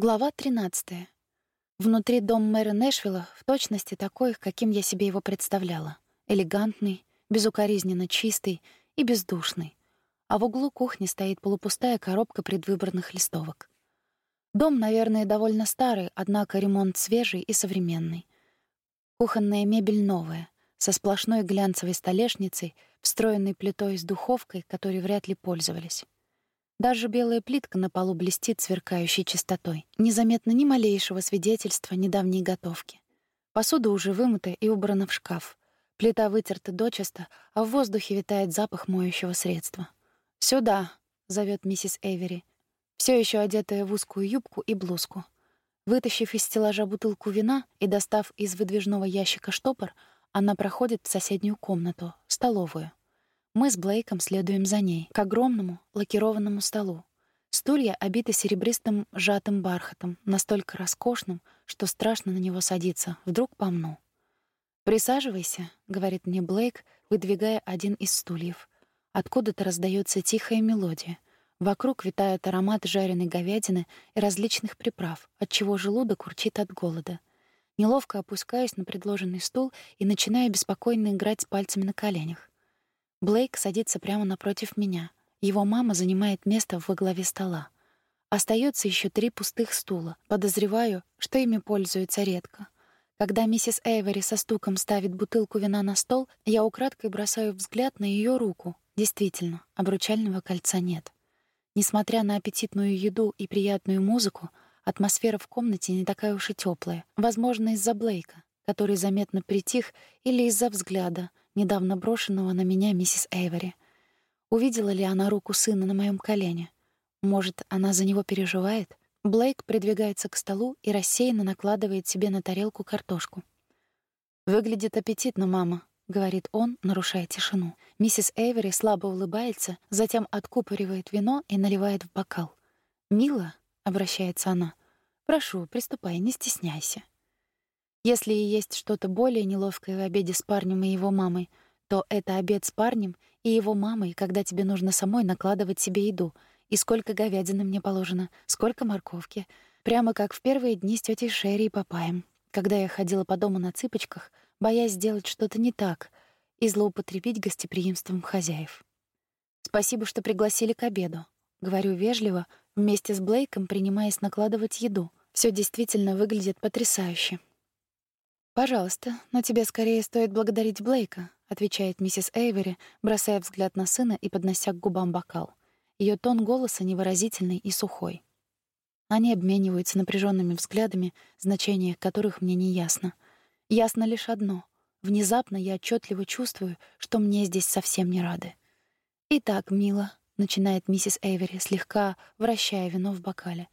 Глава 13. Внутри дом мэра Нэшвилла в точности такой, каким я себе его представляла. Элегантный, безукоризненно чистый и бездушный. А в углу кухни стоит полупустая коробка предвыборных листовок. Дом, наверное, довольно старый, однако ремонт свежий и современный. Кухонная мебель новая, со сплошной глянцевой столешницей, встроенной плитой с духовкой, которой вряд ли пользовались. Даже белая плитка на полу блестит сверкающей чистотой. Незаметно ни малейшего свидетельства недавней готовки. Посуда уже вымыта и убрана в шкаф. Плита вытерта дочисто, а в воздухе витает запах моющего средства. «Сюда!» — зовет миссис Эвери, все еще одетая в узкую юбку и блузку. Вытащив из стеллажа бутылку вина и достав из выдвижного ящика штопор, она проходит в соседнюю комнату, столовую. Мы с Блейком следуем за ней, к огромному лакированному столу. Стулья обиты серебристым сжатым бархатом, настолько роскошным, что страшно на него садиться, вдруг помну. «Присаживайся», — говорит мне Блейк, выдвигая один из стульев. Откуда-то раздается тихая мелодия. Вокруг витает аромат жареной говядины и различных приправ, отчего желудок урчит от голода. Неловко опускаюсь на предложенный стул и начинаю беспокойно играть с пальцами на коленях. Блейк садится прямо напротив меня. Его мама занимает место во главе стола. Остается еще три пустых стула. Подозреваю, что ими пользуются редко. Когда миссис Эйвери со стуком ставит бутылку вина на стол, я украдкой бросаю взгляд на ее руку. Действительно, обручального кольца нет. Несмотря на аппетитную еду и приятную музыку, атмосфера в комнате не такая уж и теплая. Возможно, из-за Блейка, который заметно притих, или из-за взгляда, недавно брошенного на меня миссис Эйвери. Увидела ли она руку сына на моем колене? Может, она за него переживает? Блейк придвигается к столу и рассеянно накладывает себе на тарелку картошку. «Выглядит аппетитно, мама», — говорит он, нарушая тишину. Миссис Эйвери слабо улыбается, затем откупоривает вино и наливает в бокал. «Мила», — обращается она, — «прошу, приступай, не стесняйся». Если и есть что-то более неловкое в обеде с парнем и его мамой, то это обед с парнем и его мамой, когда тебе нужно самой накладывать себе еду. И сколько говядины мне положено, сколько морковки. Прямо как в первые дни с тетей Шерри и папаем, когда я ходила по дому на цыпочках, боясь сделать что-то не так и злоупотребить гостеприимством хозяев. «Спасибо, что пригласили к обеду», — говорю вежливо, вместе с Блейком принимаясь накладывать еду. Все действительно выглядит потрясающе. «Пожалуйста, но тебе скорее стоит благодарить Блейка», — отвечает миссис Эйвери, бросая взгляд на сына и поднося к губам бокал. Ее тон голоса невыразительный и сухой. Они обмениваются напряженными взглядами, значение которых мне не ясно. Ясно лишь одно. Внезапно я отчетливо чувствую, что мне здесь совсем не рады. «Итак, мила», — начинает миссис Эйвери, слегка вращая вино в бокале,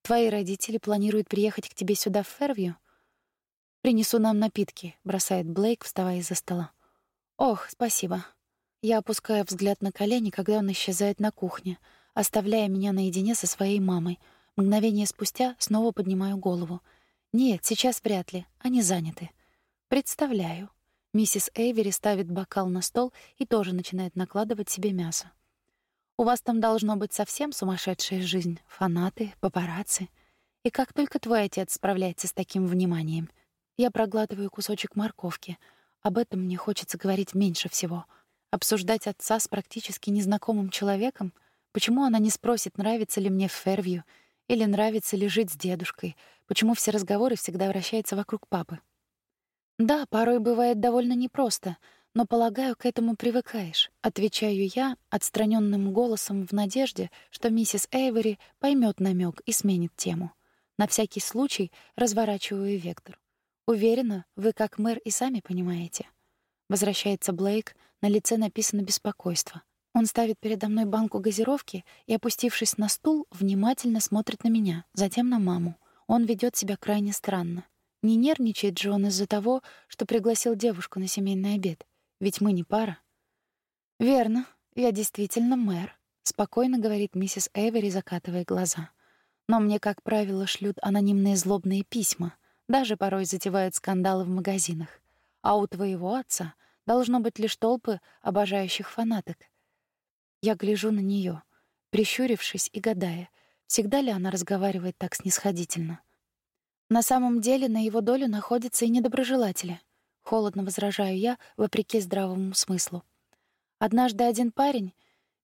«твои родители планируют приехать к тебе сюда в Фервью?» «Принесу нам напитки», — бросает Блейк, вставая из-за стола. «Ох, спасибо». Я опускаю взгляд на колени, когда он исчезает на кухне, оставляя меня наедине со своей мамой. Мгновение спустя снова поднимаю голову. «Нет, сейчас вряд ли. Они заняты». «Представляю». Миссис Эйвери ставит бокал на стол и тоже начинает накладывать себе мясо. «У вас там должно быть совсем сумасшедшая жизнь. Фанаты, папарацци. И как только твой отец справляется с таким вниманием — я проглатываю кусочек морковки. Об этом мне хочется говорить меньше всего. Обсуждать отца с практически незнакомым человеком? Почему она не спросит, нравится ли мне Фервью, или нравится ли жить с дедушкой? Почему все разговоры всегда вращаются вокруг папы? Да, порой бывает довольно непросто, но, полагаю, к этому привыкаешь. Отвечаю я отстраненным голосом в надежде, что миссис Эйвери поймет намек и сменит тему. На всякий случай разворачиваю вектор. Уверена, вы как мэр и сами понимаете. Возвращается Блейк, на лице написано беспокойство. Он ставит передо мной банку газировки и, опустившись на стул, внимательно смотрит на меня, затем на маму. Он ведет себя крайне странно. Не нервничает же он из-за того, что пригласил девушку на семейный обед. Ведь мы не пара. «Верно, я действительно мэр», — спокойно говорит миссис Эвери, закатывая глаза. «Но мне, как правило, шлют анонимные злобные письма, даже порой затевают скандалы в магазинах. А у твоего отца должно быть лишь толпы обожающих фанаток. Я гляжу на нее, прищурившись и гадая, Всегда ли она разговаривает так снисходительно? На самом деле на его долю находятся и недоброжелатели. Холодно возражаю я, вопреки здравому смыслу. Однажды один парень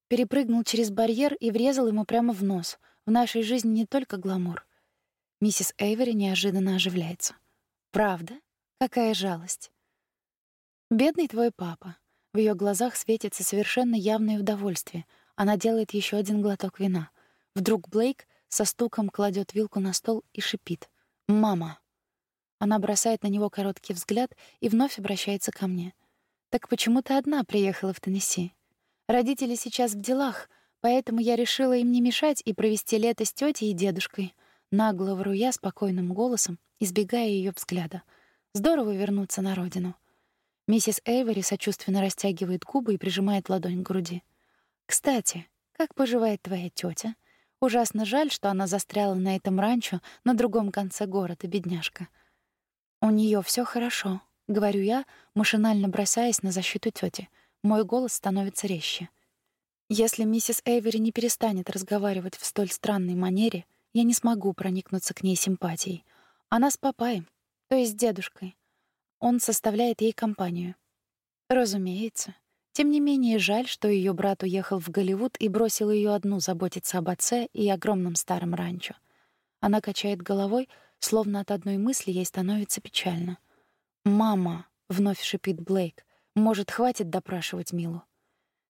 перепрыгнул через барьер и врезал ему прямо в нос. В нашей жизни не только гламур. Миссис Эйвери неожиданно оживляется. Правда? Какая жалость. Бедный твой папа. В ее глазах светится совершенно явное удовольствие. Она делает еще один глоток вина. Вдруг Блейк со стуком кладет вилку на стол и шипит: "Мама". Она бросает на него короткий взгляд и вновь обращается ко мне. Так почему ты одна приехала в Теннесси? Родители сейчас в делах, поэтому я решила им не мешать и провести лето с тетей и дедушкой. Нагло вру я спокойным голосом, избегая ее взгляда. Здорово вернуться на родину. Миссис Эйвори сочувственно растягивает губы и прижимает ладонь к груди. Кстати, как поживает твоя тетя? Ужасно жаль, что она застряла на этом ранчо на другом конце города, бедняжка. У нее все хорошо, говорю я, машинально бросаясь на защиту тети. Мой голос становится резче. Если миссис Эйвери не перестанет разговаривать в столь странной манере, я не смогу проникнуться к ней симпатией. Она с папаем, то есть дедушкой. Он составляет ей компанию. Разумеется. Тем не менее, жаль, что ее брат уехал в Голливуд и бросил ее одну заботиться об отце и огромном старом ранчо. Она качает головой, словно от одной мысли ей становится печально. «Мама», — вновь шипит Блейк, — «может, хватит допрашивать Милу?»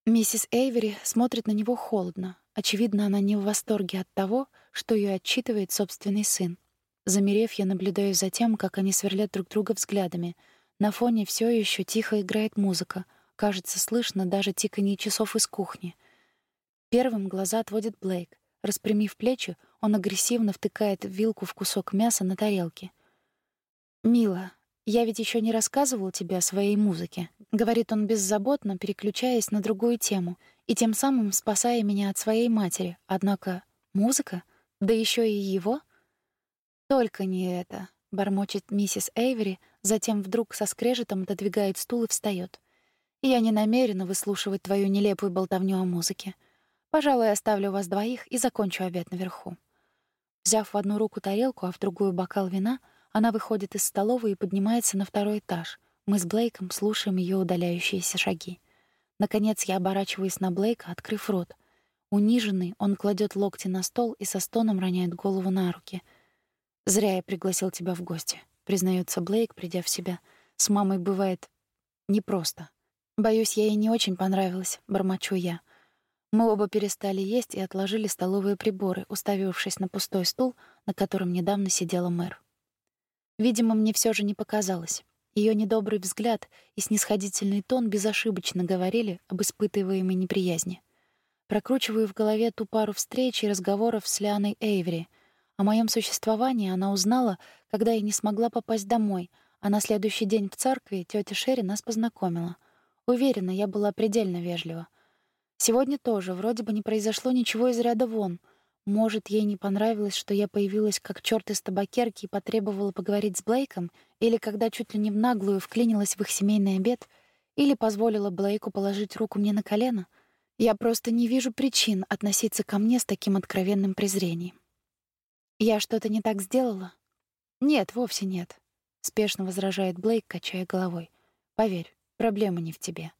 Миссис Эйвери смотрит на него холодно. Очевидно, она не в восторге от того, что ее отчитывает собственный сын. Замерев, я наблюдаю за тем, как они сверлят друг друга взглядами. На фоне все еще тихо играет музыка. Кажется, слышно даже тиканье часов из кухни. Первым глаза отводит Блейк. Распрямив плечи, он агрессивно втыкает вилку в кусок мяса на тарелке. «Мила, я ведь еще не рассказывал тебе о своей музыке», — говорит он беззаботно, переключаясь на другую тему и тем самым спасая меня от своей матери. Однако музыка? Да еще и его? «Только не это», — бормочет миссис Эйвери, затем вдруг со скрежетом отодвигает стул и встает. «Я не намерена выслушивать твою нелепую болтовню о музыке. Пожалуй, оставлю вас двоих и закончу обед наверху». Взяв в одну руку тарелку, а в другую бокал вина — она выходит из столовой и поднимается на второй этаж. Мы с Блейком слушаем ее удаляющиеся шаги. Наконец я оборачиваюсь на Блейка, открыв рот. Униженный, он кладет локти на стол и со стоном роняет голову на руки. «Зря я пригласил тебя в гости», — признается Блейк, придя в себя. «С мамой бывает непросто. Боюсь, я ей не очень понравилась», — бормочу я. Мы оба перестали есть и отложили столовые приборы, уставившись на пустой стул, на котором недавно сидела мэр. Видимо, мне все же не показалось. Ее недобрый взгляд и снисходительный тон безошибочно говорили об испытываемой неприязни. Прокручиваю в голове ту пару встреч и разговоров с Лианой Эйвери. О моем существовании она узнала, когда я не смогла попасть домой, а на следующий день в церкви тетя Шерри нас познакомила. Уверена, я была предельно вежлива. Сегодня тоже вроде бы не произошло ничего из ряда вон — может, ей не понравилось, что я появилась как чёрт из табакерки и потребовала поговорить с Блейком, или когда чуть ли не в наглую вклинилась в их семейный обед, или позволила Блейку положить руку мне на колено. Я просто не вижу причин относиться ко мне с таким откровенным презрением. Я что-то не так сделала? Нет, вовсе нет, спешно возражает Блейк, качая головой. Поверь, проблема не в тебе.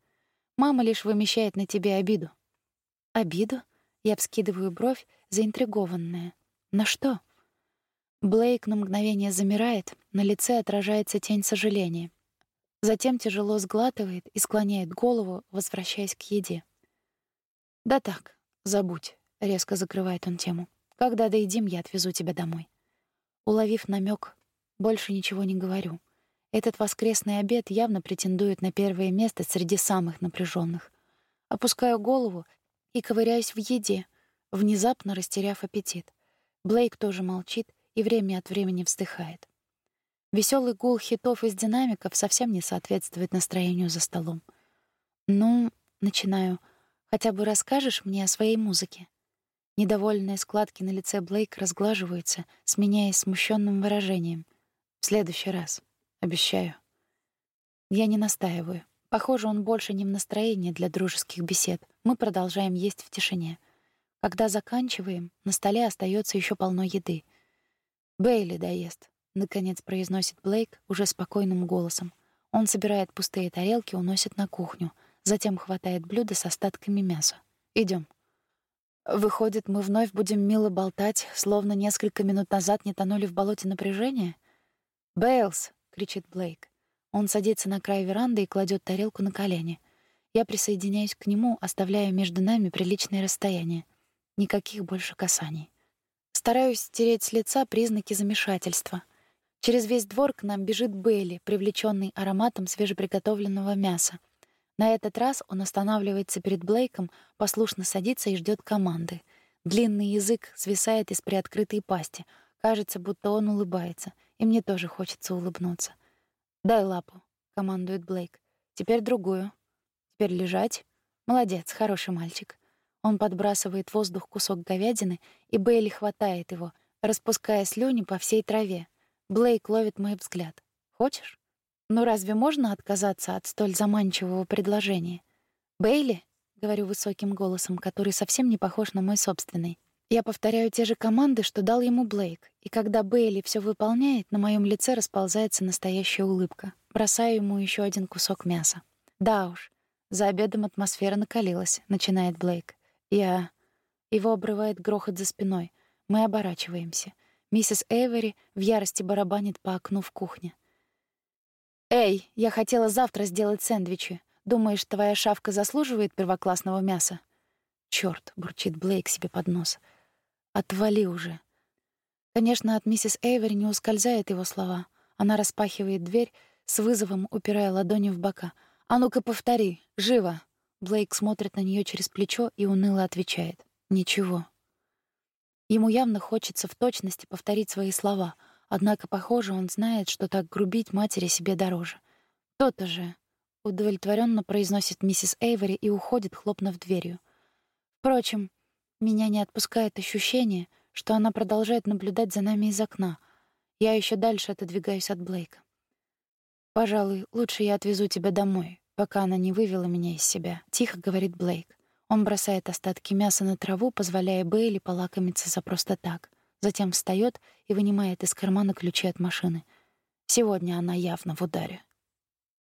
Мама лишь вымещает на тебе обиду. Обиду? Я вскидываю бровь, заинтригованная. На что? Блейк на мгновение замирает, на лице отражается тень сожаления. Затем тяжело сглатывает и склоняет голову, возвращаясь к еде. «Да так, забудь», — резко закрывает он тему. «Когда доедим, я отвезу тебя домой». Уловив намек, больше ничего не говорю. Этот воскресный обед явно претендует на первое место среди самых напряженных. Опускаю голову и ковыряюсь в еде, внезапно растеряв аппетит. Блейк тоже молчит и время от времени вздыхает. Веселый гул хитов из динамиков совсем не соответствует настроению за столом. «Ну, начинаю. Хотя бы расскажешь мне о своей музыке?» Недовольные складки на лице Блейк разглаживаются, сменяясь смущенным выражением. «В следующий раз. Обещаю». Я не настаиваю. Похоже, он больше не в настроении для дружеских бесед. Мы продолжаем есть в тишине. Когда заканчиваем, на столе остается еще полно еды. «Бейли доест», — наконец произносит Блейк уже спокойным голосом. Он собирает пустые тарелки, уносит на кухню, затем хватает блюдо с остатками мяса. Идем. Выходит, мы вновь будем мило болтать, словно несколько минут назад не тонули в болоте напряжения? «Бейлс!» — кричит Блейк. Он садится на край веранды и кладет тарелку на колени. Я присоединяюсь к нему, оставляя между нами приличное расстояние. Никаких больше касаний. Стараюсь стереть с лица признаки замешательства. Через весь двор к нам бежит Бейли, привлеченный ароматом свежеприготовленного мяса. На этот раз он останавливается перед Блейком, послушно садится и ждет команды. Длинный язык свисает из приоткрытой пасти. Кажется, будто он улыбается, и мне тоже хочется улыбнуться. «Дай лапу», — командует Блейк. «Теперь другую. Теперь лежать. Молодец, хороший мальчик». Он подбрасывает в воздух кусок говядины, и Бейли хватает его, распуская слюни по всей траве. Блейк ловит мой взгляд. «Хочешь?» «Ну разве можно отказаться от столь заманчивого предложения?» «Бейли?» — говорю высоким голосом, который совсем не похож на мой собственный. Я повторяю те же команды, что дал ему Блейк, и когда Бейли все выполняет, на моем лице расползается настоящая улыбка. Бросаю ему еще один кусок мяса. «Да уж, за обедом атмосфера накалилась», — начинает Блейк. Я... Его обрывает грохот за спиной. Мы оборачиваемся. Миссис Эйвери в ярости барабанит по окну в кухне. «Эй, я хотела завтра сделать сэндвичи. Думаешь, твоя шавка заслуживает первоклассного мяса?» «Чёрт!» — бурчит Блейк себе под нос. «Отвали уже!» Конечно, от миссис Эйвери не ускользают его слова. Она распахивает дверь, с вызовом упирая ладони в бока. «А ну-ка повтори! Живо!» Блейк смотрит на нее через плечо и уныло отвечает. «Ничего». Ему явно хочется в точности повторить свои слова, однако, похоже, он знает, что так грубить матери себе дороже. «То-то же», — удовлетворенно произносит миссис Эйвори и уходит, хлопнув дверью. Впрочем, меня не отпускает ощущение, что она продолжает наблюдать за нами из окна. Я еще дальше отодвигаюсь от Блейка. «Пожалуй, лучше я отвезу тебя домой», пока она не вывела меня из себя», — тихо говорит Блейк. Он бросает остатки мяса на траву, позволяя Бейли полакомиться за просто так. Затем встает и вынимает из кармана ключи от машины. Сегодня она явно в ударе.